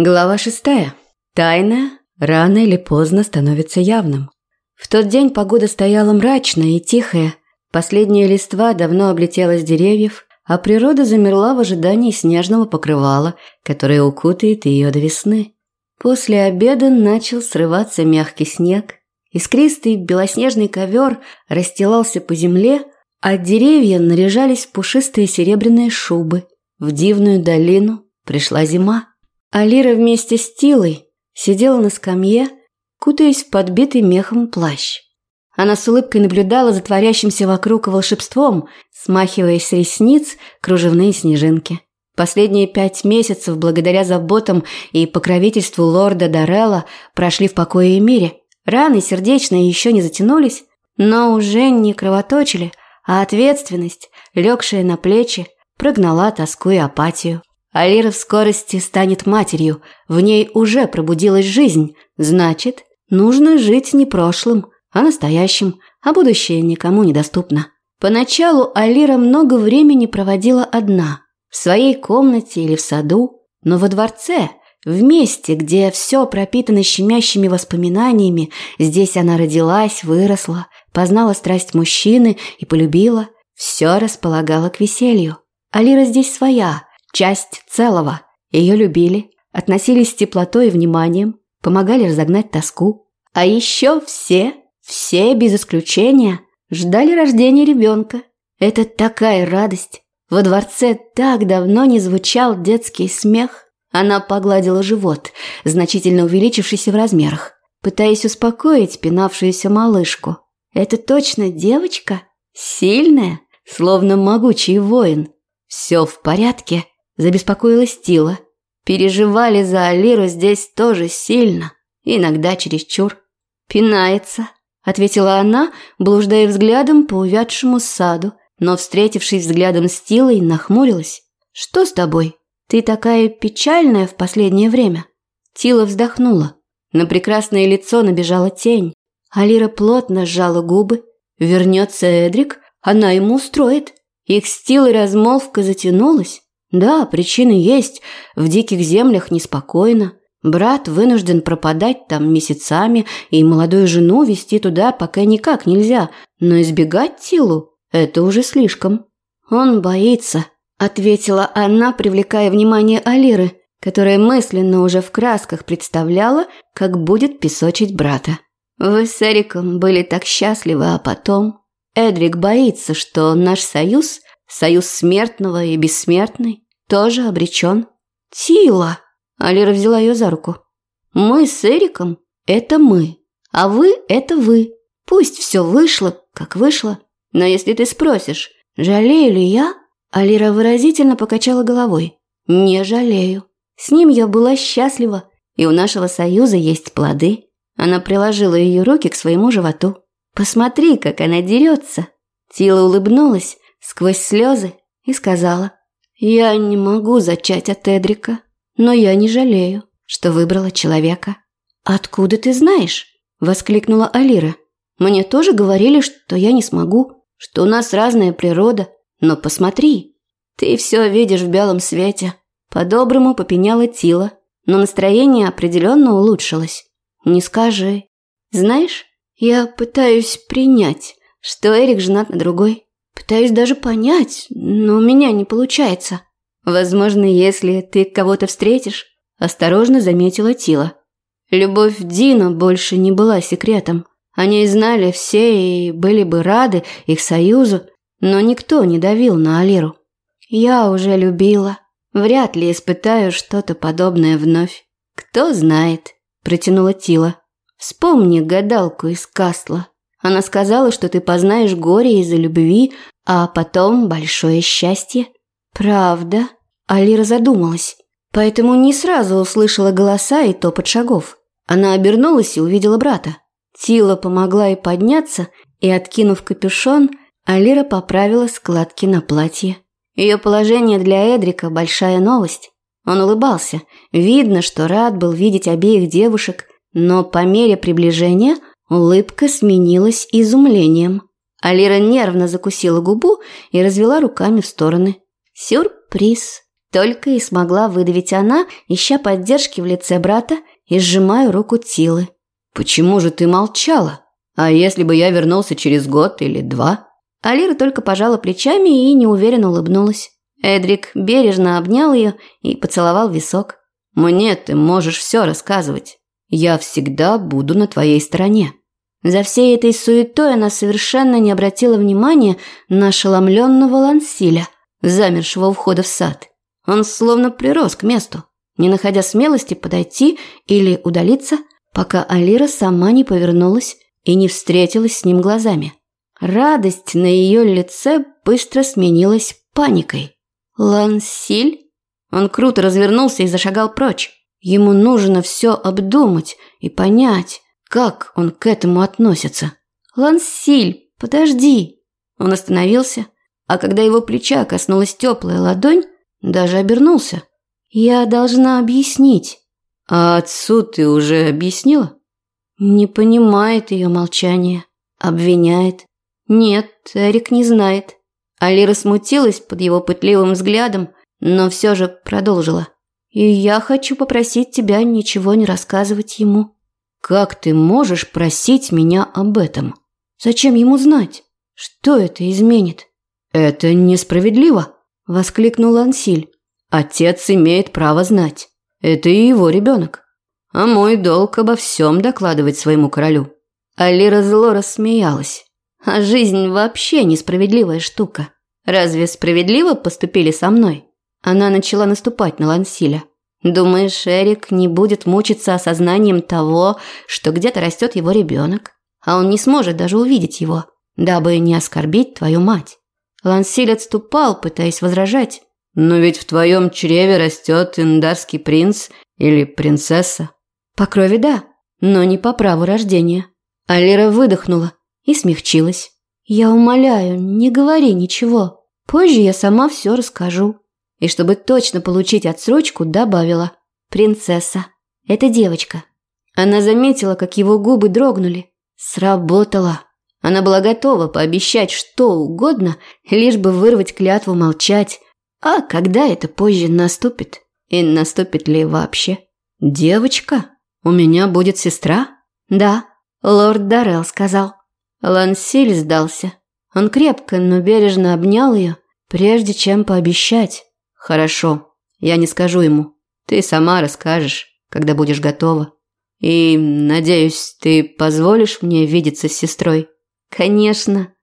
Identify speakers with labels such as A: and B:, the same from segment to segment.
A: Глава шестая. Тайна рано или поздно становится явным. В тот день погода стояла мрачная и тихая. Последняя листва давно облетела с деревьев, а природа замерла в ожидании снежного покрывала, которое укутает ее до весны. После обеда начал срываться мягкий снег. Искристый белоснежный ковер расстилался по земле, а деревья наряжались в пушистые серебряные шубы. В дивную долину пришла зима. Алира вместе с Тилой сидела на скамье, кутаясь в подбитый мехом плащ. Она с улыбкой наблюдала за творящимся вокруг волшебством, смахивая с ресниц кружевные снежинки. Последние пять месяцев, благодаря заботам и покровительству лорда Дарелла, прошли в покое и мире. Раны сердечные еще не затянулись, но уже не кровоточили, а ответственность, легшая на плечи, прогнала тоску и апатию. Алира в скорости станет матерью, в ней уже пробудилась жизнь. Значит, нужно жить не прошлым, а настоящим, а будущее никому недоступно. Поначалу Алира много времени проводила одна, в своей комнате или в саду, но во дворце, в месте, где все пропитано щемящими воспоминаниями, здесь она родилась, выросла, познала страсть мужчины и полюбила, все располагало к веселью. Алира здесь своя – часть целого. Ее любили, относились с теплотой и вниманием, помогали разогнать тоску. А еще все, все без исключения, ждали рождения ребенка. Это такая радость. Во дворце так давно не звучал детский смех. Она погладила живот, значительно увеличившийся в размерах, пытаясь успокоить пинавшуюся малышку. «Это точно девочка? Сильная, словно могучий воин. Все в порядке?» Забеспокоилась Тила. Переживали за Алиру здесь тоже сильно, иногда чересчур. «Пинается», – ответила она, блуждая взглядом по увядшему саду, но, встретившись взглядом с Тилой, нахмурилась. «Что с тобой? Ты такая печальная в последнее время?» Тила вздохнула. На прекрасное лицо набежала тень. Алира плотно сжала губы. Вернется Эдрик, она ему устроит. Их с Тилой размолвка затянулась. Да, причины есть. В диких землях неспокойно. Брат вынужден пропадать там месяцами, и молодую жену вести туда пока никак нельзя. Но избегать Тилу – это уже слишком. Он боится, ответила она, привлекая внимание Алиры, которая мысленно уже в красках представляла, как будет песочить брата. Вы с Эриком были так счастливы, а потом... Эдрик боится, что наш союз Союз смертного и бессмертный тоже обречен. Тила. Алира взяла ее за руку. Мы с Эриком – это мы, а вы – это вы. Пусть все вышло, как вышло. Но если ты спросишь, жалею ли я, Алира выразительно покачала головой. Не жалею. С ним я была счастлива, и у нашего союза есть плоды. Она приложила ее руки к своему животу. Посмотри, как она дерется. Тила улыбнулась, сквозь слезы и сказала, «Я не могу зачать от Эдрика, но я не жалею, что выбрала человека». «Откуда ты знаешь?» – воскликнула Алира. «Мне тоже говорили, что я не смогу, что у нас разная природа, но посмотри, ты все видишь в белом свете». По-доброму попеняла Тила, но настроение определенно улучшилось. «Не скажи. Знаешь, я пытаюсь принять, что Эрик женат на другой. Пытаюсь даже понять, но у меня не получается. Возможно, если ты кого-то встретишь, осторожно заметила Тила. Любовь Дина больше не была секретом. Они знали все и были бы рады их союзу, но никто не давил на Алиру. Я уже любила. Вряд ли испытаю что-то подобное вновь. Кто знает, протянула Тила. Вспомни гадалку из Кастла. Она сказала, что ты познаешь горе из-за любви, а потом большое счастье. Правда? Алира задумалась, поэтому не сразу услышала голоса и топот шагов. Она обернулась и увидела брата. Тила помогла ей подняться, и, откинув капюшон, Алира поправила складки на платье. Ее положение для Эдрика – большая новость. Он улыбался. Видно, что рад был видеть обеих девушек, но по мере приближения улыбка сменилась изумлением. Алира нервно закусила губу и развела руками в стороны. «Сюрприз!» Только и смогла выдавить она, ища поддержки в лице брата и сжимая руку Тилы.
B: «Почему же ты молчала? А если бы я вернулся через год или два?»
A: Алира только пожала плечами и неуверенно улыбнулась. Эдрик бережно обнял ее и поцеловал висок.
B: «Мне ты можешь все рассказывать. Я всегда буду на твоей стороне».
A: За всей этой суетой она совершенно не обратила внимания на ошеломленного Лансиля, замершего у входа в сад. Он словно прирос к месту, не находя смелости подойти или удалиться, пока Алира сама не повернулась и не встретилась с ним глазами. Радость на ее лице быстро сменилась паникой. «Лансиль?» Он круто развернулся и зашагал прочь. Ему нужно все обдумать и понять, как он к этому относится. «Лансиль, подожди!» Он остановился, а когда его плеча коснулась теплая ладонь, даже обернулся. «Я должна объяснить».
B: «А отцу ты уже объяснила?»
A: Не понимает ее молчание, обвиняет. Нет, Эрик не знает. Алира смутилась под его пытливым взглядом, но все же продолжила. «И я хочу попросить тебя ничего не рассказывать ему».
B: «Как ты можешь просить меня об этом?»
A: «Зачем ему знать? Что это изменит?»
B: «Это несправедливо», – воскликнул Ансиль.
A: «Отец имеет право знать. Это и его ребенок. А мой долг обо всем докладывать своему королю». Алира зло рассмеялась. А жизнь вообще несправедливая штука. Разве справедливо поступили со мной? Она начала наступать на Лансиля. Думаешь, Эрик не будет мучиться осознанием того, что где-то растет его ребенок, а он не сможет даже увидеть его, дабы не оскорбить твою мать? Лансиль отступал, пытаясь возражать.
B: «Но ведь в твоем чреве растет индарский принц или принцесса».
A: «По крови да, но не по праву рождения». Алира выдохнула и смягчилась. «Я умоляю, не говори ничего. Позже я сама все расскажу». И чтобы точно получить отсрочку, добавила «Принцесса. Это девочка». Она заметила, как его губы дрогнули. Сработало. Она была готова пообещать что угодно, лишь бы вырвать клятву молчать. А когда это позже наступит? И наступит ли вообще? «Девочка? У меня будет сестра?» «Да», – лорд Даррелл сказал. Лансиль сдался. Он крепко, но бережно обнял ее, прежде чем пообещать. «Хорошо, я не скажу ему. Ты сама расскажешь, когда будешь готова. И, надеюсь, ты позволишь мне видеться с сестрой?» «Конечно».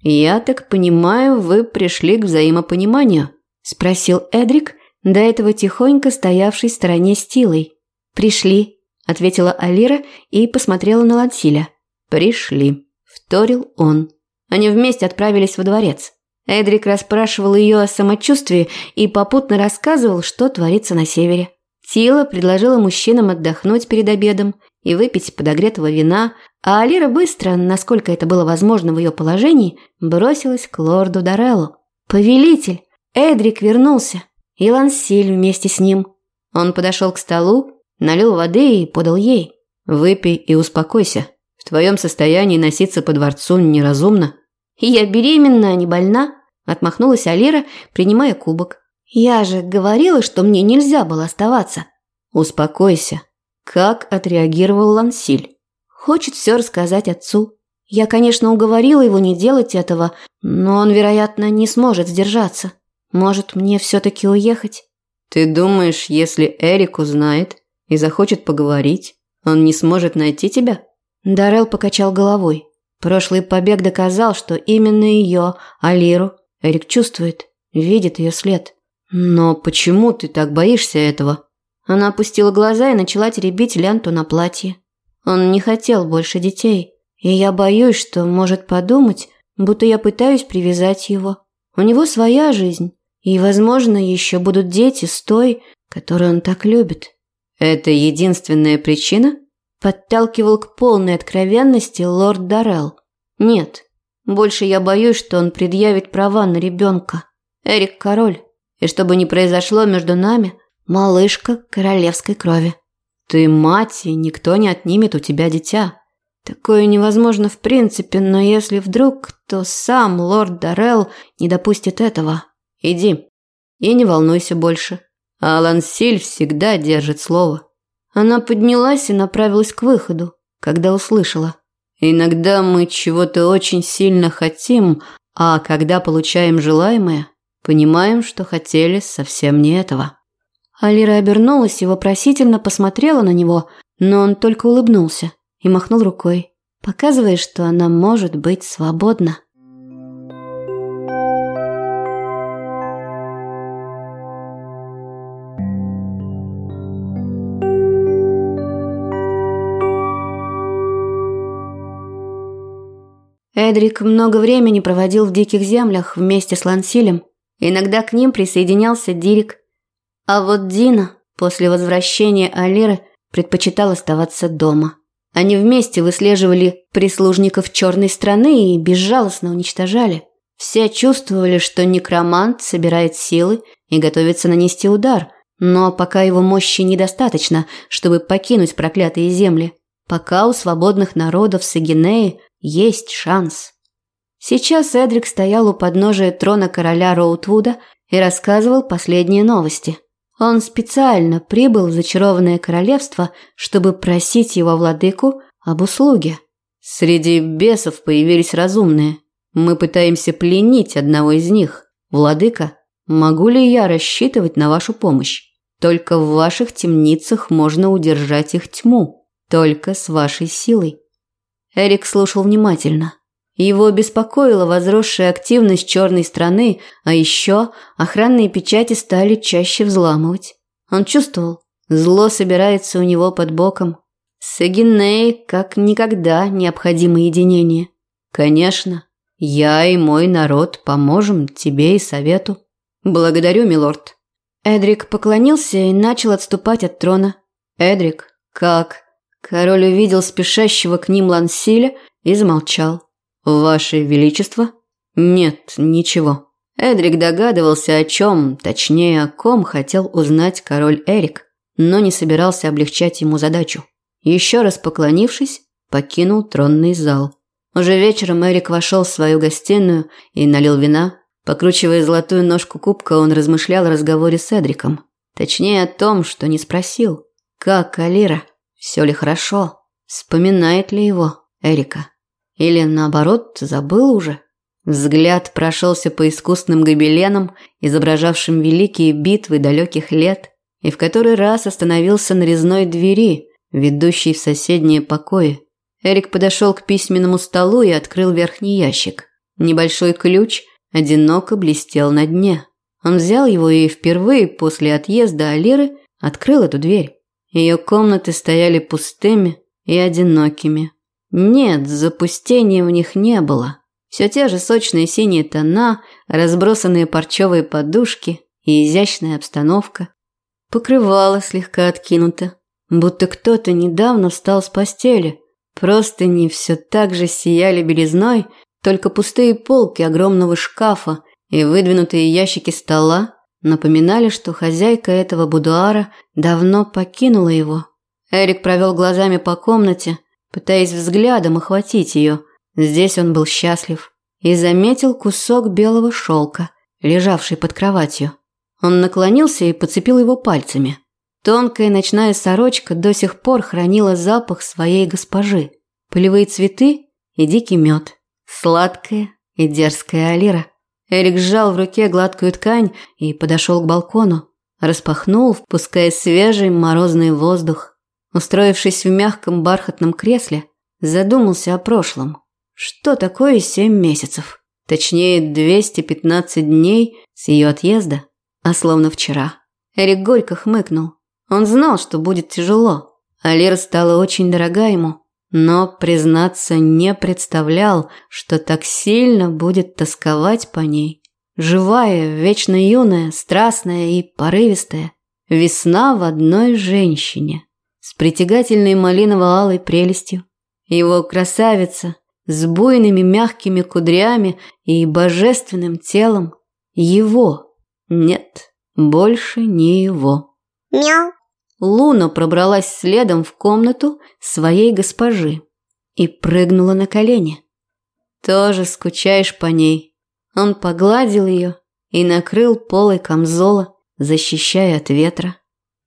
A: «Я так понимаю, вы пришли к взаимопониманию?» – спросил Эдрик, до этого тихонько стоявший в стороне Стилой. «Пришли», – ответила Алира и посмотрела на Лансиля. «Пришли» вторил он. Они вместе отправились во дворец. Эдрик расспрашивал ее о самочувствии и попутно рассказывал, что творится на севере. Тила предложила мужчинам отдохнуть перед обедом и выпить подогретого вина, а Алира быстро, насколько это было возможно в ее положении, бросилась к лорду Дареллу. «Повелитель! Эдрик вернулся! И Лансиль вместе с ним!» Он подошел к столу, налил воды и подал ей.
B: «Выпей и успокойся», в твоем состоянии носиться по дворцу неразумно».
A: «Я беременна, а не больна», – отмахнулась Алира, принимая кубок. «Я же говорила, что мне нельзя было оставаться».
B: «Успокойся». Как отреагировал Лансиль?
A: Хочет все рассказать отцу. Я, конечно, уговорила его не делать этого, но он, вероятно, не сможет сдержаться. Может, мне все-таки уехать?
B: Ты думаешь, если Эрик узнает и захочет поговорить, он не сможет найти тебя?
A: Дарел покачал головой. Прошлый побег доказал, что именно ее, Алиру, Эрик чувствует, видит ее след.
B: Но почему ты так боишься этого?
A: Она опустила глаза и начала теребить ленту на платье. Он не хотел больше детей, и я боюсь, что может подумать, будто я пытаюсь привязать его. У него своя жизнь, и, возможно, еще будут дети с той, которую он так любит.
B: Это единственная причина?
A: Подталкивал к полной откровенности лорд Даррелл. Нет, больше я боюсь, что он предъявит права на ребенка. Эрик король, и что бы ни произошло между нами, малышка королевской крови.
B: Ты мать, и никто не отнимет у тебя дитя.
A: Такое невозможно в принципе, но если вдруг, то сам лорд Даррелл не допустит этого. Иди.
B: и не волнуйся больше. А Лансиль всегда держит слово. Она поднялась и направилась к выходу, когда услышала. Иногда мы чего-то очень сильно хотим, а когда получаем желаемое, понимаем, что хотели совсем не этого.
A: Алира обернулась и вопросительно посмотрела на него, но он только улыбнулся и махнул рукой, показывая, что она может быть свободна. Эдрик много времени проводил в диких землях вместе с Лансилем. Иногда к ним присоединялся Дирик. А вот Дина после возвращения Алиры предпочитал оставаться дома. Они вместе выслеживали прислужников черной страны и безжалостно уничтожали. Все чувствовали, что некромант собирает силы и готовится нанести удар, но пока его мощи недостаточно, чтобы покинуть проклятые земли. Пока у свободных народов Сагинеи есть шанс. Сейчас Эдрик стоял у подножия трона короля Роутвуда и рассказывал последние новости. Он специально прибыл в зачарованное королевство, чтобы просить его владыку об услуге.
B: Среди бесов появились разумные. Мы пытаемся пленить одного из них. Владыка, могу ли я рассчитывать на вашу помощь? Только в ваших темницах можно удержать их тьму. Только с вашей силой.
A: Эрик слушал внимательно. Его беспокоила возросшая активность черной страны, а еще охранные печати стали чаще взламывать. Он чувствовал, зло собирается у него под боком. С Эгиней как никогда необходимо единение.
B: Конечно, я и мой народ поможем тебе и совету. Благодарю, милорд.
A: Эдрик поклонился и начал отступать от трона.
B: Эдрик, как? Король увидел спешащего к ним Лансиля и замолчал. «Ваше Величество?» «Нет, ничего». Эдрик догадывался о чем, точнее о ком хотел узнать король Эрик, но не собирался облегчать ему задачу. Еще раз поклонившись, покинул тронный зал. Уже вечером Эрик вошел в свою гостиную и налил вина. Покручивая золотую ножку кубка, он размышлял о разговоре с Эдриком. Точнее о том, что не спросил. «Как Алира?» Все ли хорошо? Вспоминает ли его Эрика? Или наоборот, забыл уже? Взгляд прошелся по искусным гобеленам, изображавшим великие битвы далеких лет, и в который раз остановился на резной двери, ведущей в соседние покои. Эрик подошел к письменному столу и открыл верхний ящик. Небольшой ключ одиноко блестел на дне. Он взял его и впервые после отъезда Алиры открыл эту дверь. Ее комнаты стояли пустыми и одинокими. Нет, запустения в них не было. Все те же сочные синие тона, разбросанные парчевые подушки и изящная обстановка. Покрывало слегка откинуто, будто кто-то недавно встал с постели. Просто не все так же сияли белизной, только пустые полки огромного шкафа и выдвинутые ящики стола напоминали, что хозяйка этого будуара давно покинула его. Эрик провел глазами по комнате, пытаясь взглядом охватить ее. Здесь он был счастлив и заметил кусок белого шелка, лежавший под кроватью. Он наклонился и подцепил его пальцами. Тонкая ночная сорочка до сих пор хранила запах своей госпожи. Полевые цветы и дикий мед. Сладкая и дерзкая Алира. Эрик сжал в руке гладкую ткань и подошел к балкону. Распахнул, впуская свежий морозный воздух. Устроившись в мягком бархатном кресле, задумался о прошлом. Что такое семь месяцев? Точнее, 215 дней с ее отъезда, а словно вчера. Эрик горько хмыкнул. Он знал, что будет тяжело. Алира стала очень дорога ему но, признаться, не представлял, что так сильно будет тосковать по ней. Живая, вечно юная, страстная и порывистая. Весна в одной женщине. С притягательной малиново-алой прелестью. Его красавица с буйными мягкими кудрями и божественным телом. Его. Нет, больше не его.
C: Мяу.
A: Луна пробралась следом в комнату своей госпожи и прыгнула на колени. «Тоже скучаешь по ней?» Он погладил ее и накрыл полой камзола, защищая от ветра.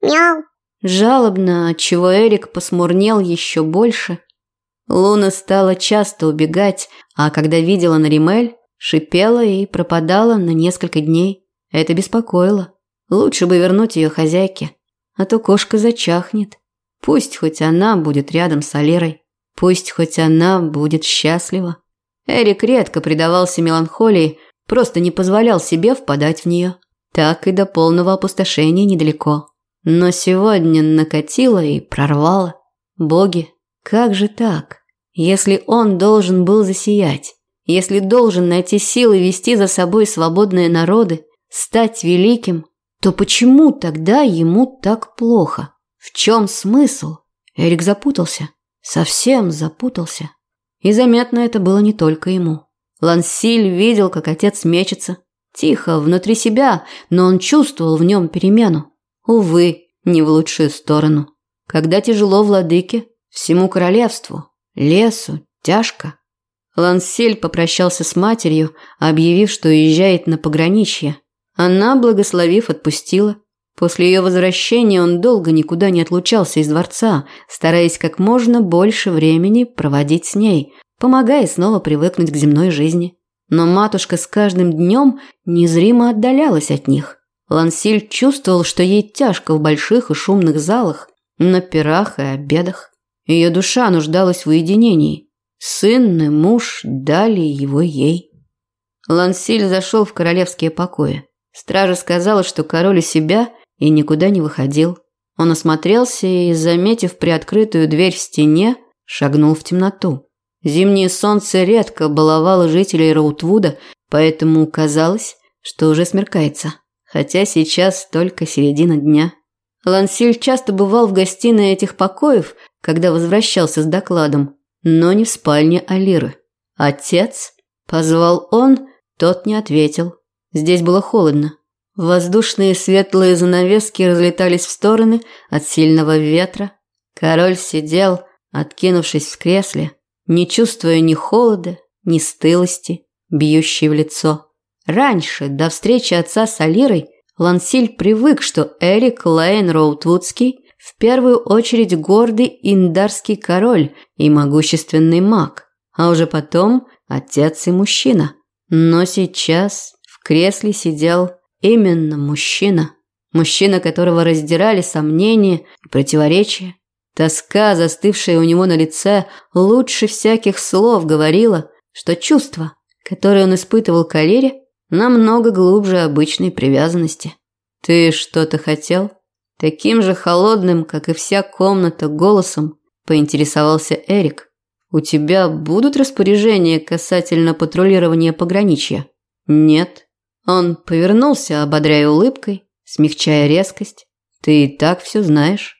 C: Мяу.
A: Жалобно, отчего Эрик посмурнел еще больше. Луна стала часто убегать, а когда видела Наримель, шипела и пропадала на несколько дней. Это беспокоило. Лучше бы вернуть ее хозяйке, а то кошка зачахнет. Пусть хоть она будет рядом с Алерой, пусть хоть она будет счастлива. Эрик редко предавался меланхолии, просто не позволял себе впадать в нее. Так и до полного опустошения недалеко. Но сегодня накатило и прорвало. Боги, как же так? Если он должен был засиять, если должен найти силы вести за собой свободные народы, стать великим, то почему тогда ему так плохо? В чем смысл? Эрик запутался. Совсем запутался. И заметно это было не только ему. Лансиль видел, как отец мечется. Тихо, внутри себя, но он чувствовал в нем перемену. Увы, не в лучшую сторону. Когда тяжело владыке, всему королевству, лесу, тяжко. Лансиль попрощался с матерью, объявив, что уезжает на пограничье. Она, благословив, отпустила. После ее возвращения он долго никуда не отлучался из дворца, стараясь как можно больше времени проводить с ней, помогая снова привыкнуть к земной жизни. Но матушка с каждым днем незримо отдалялась от них. Лансиль чувствовал, что ей тяжко в больших и шумных залах, на пирах и обедах. Ее душа нуждалась в уединении. Сын и муж дали его ей. Лансиль зашел в королевские покои. Стража сказала, что король у себя и никуда не выходил. Он осмотрелся и, заметив приоткрытую дверь в стене, шагнул в темноту. Зимнее солнце редко баловало жителей Роутвуда, поэтому казалось, что уже смеркается хотя сейчас только середина дня. Лансиль часто бывал в гостиной этих покоев, когда возвращался с докладом, но не в спальне Алиры. «Отец?» – позвал он, тот не ответил. Здесь было холодно. Воздушные светлые занавески разлетались в стороны от сильного ветра. Король сидел, откинувшись в кресле, не чувствуя ни холода, ни стылости, бьющей в лицо. Раньше, до встречи отца с Алирой, Лансиль привык, что Эрик Лейн Роутвудский в первую очередь гордый индарский король и могущественный маг, а уже потом отец и мужчина. Но сейчас кресле сидел именно мужчина. Мужчина, которого раздирали сомнения и противоречия. Тоска, застывшая у него на лице, лучше всяких слов говорила, что чувства, которые он испытывал к Алире, намного глубже обычной привязанности. Ты что-то хотел? Таким же холодным, как и вся комната, голосом поинтересовался Эрик. У тебя будут распоряжения касательно патрулирования пограничья? Нет. Он повернулся, ободряя улыбкой, смягчая резкость. Ты и так все знаешь.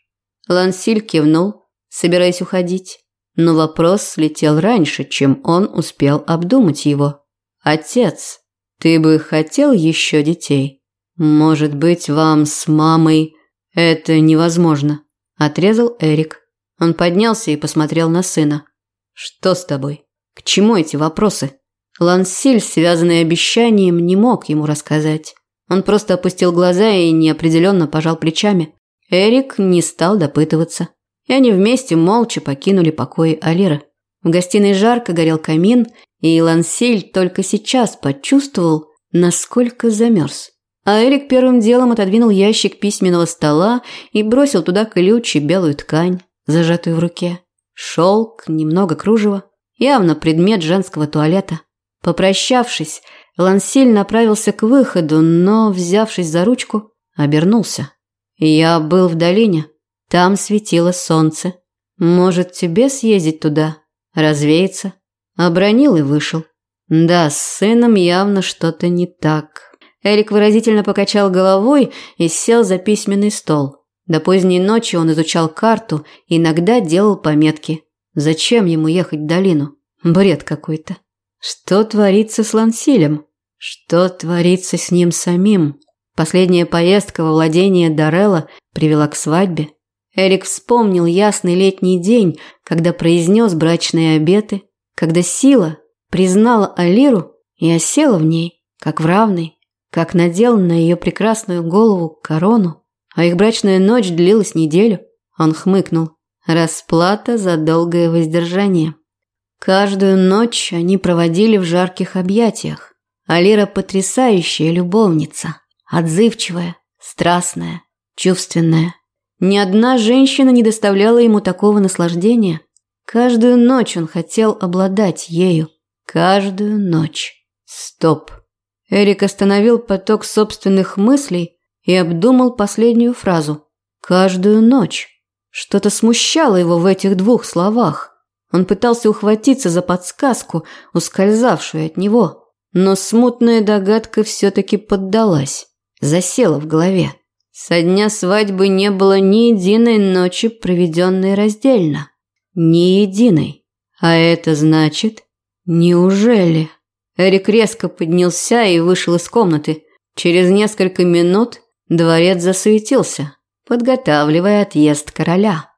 A: Лансиль кивнул, собираясь уходить, но вопрос слетел раньше, чем он успел обдумать его. Отец, ты бы хотел еще детей? Может быть, вам с мамой это невозможно, отрезал Эрик. Он поднялся и посмотрел на сына. Что с тобой? К чему эти вопросы? Лансиль, связанный обещанием, не мог ему рассказать. Он просто опустил глаза и неопределенно пожал плечами. Эрик не стал допытываться. И они вместе молча покинули покои Алиры. В гостиной жарко горел камин, и Лансиль только сейчас почувствовал, насколько замерз. А Эрик первым делом отодвинул ящик письменного стола и бросил туда ключ и белую ткань, зажатую в руке. Шелк, немного кружева, явно предмет женского туалета. Попрощавшись, Лансиль направился к выходу, но, взявшись за ручку, обернулся. «Я был в долине. Там светило солнце. Может, тебе съездить туда? Развеяться?» Обронил и вышел. Да, с сыном явно что-то не так. Эрик выразительно покачал головой и сел за письменный стол. До поздней ночи он изучал карту иногда делал пометки. Зачем ему ехать в долину? Бред какой-то. Что творится с Лансилем? Что творится с ним самим? Последняя поездка во владение Дарелла привела к свадьбе. Эрик вспомнил ясный летний день, когда произнес брачные обеты, когда сила признала Алиру и осела в ней, как в равной. как надел на ее прекрасную голову корону, а их брачная ночь длилась неделю. Он хмыкнул. Расплата за долгое воздержание. Каждую ночь они проводили в жарких объятиях. Алира потрясающая любовница, отзывчивая, страстная, чувственная. Ни одна женщина не доставляла ему такого наслаждения. Каждую ночь он хотел обладать ею. Каждую ночь. Стоп. Эрик остановил поток собственных мыслей и обдумал последнюю фразу. Каждую ночь. Что-то смущало его в этих двух словах. Он пытался ухватиться за подсказку, ускользавшую от него, но смутная догадка все-таки поддалась, засела в голове. Со дня свадьбы не было ни единой ночи, проведенной раздельно. Ни единой. А это значит... Неужели? Эрик резко поднялся и вышел из комнаты. Через несколько минут дворец засуетился, подготавливая отъезд короля.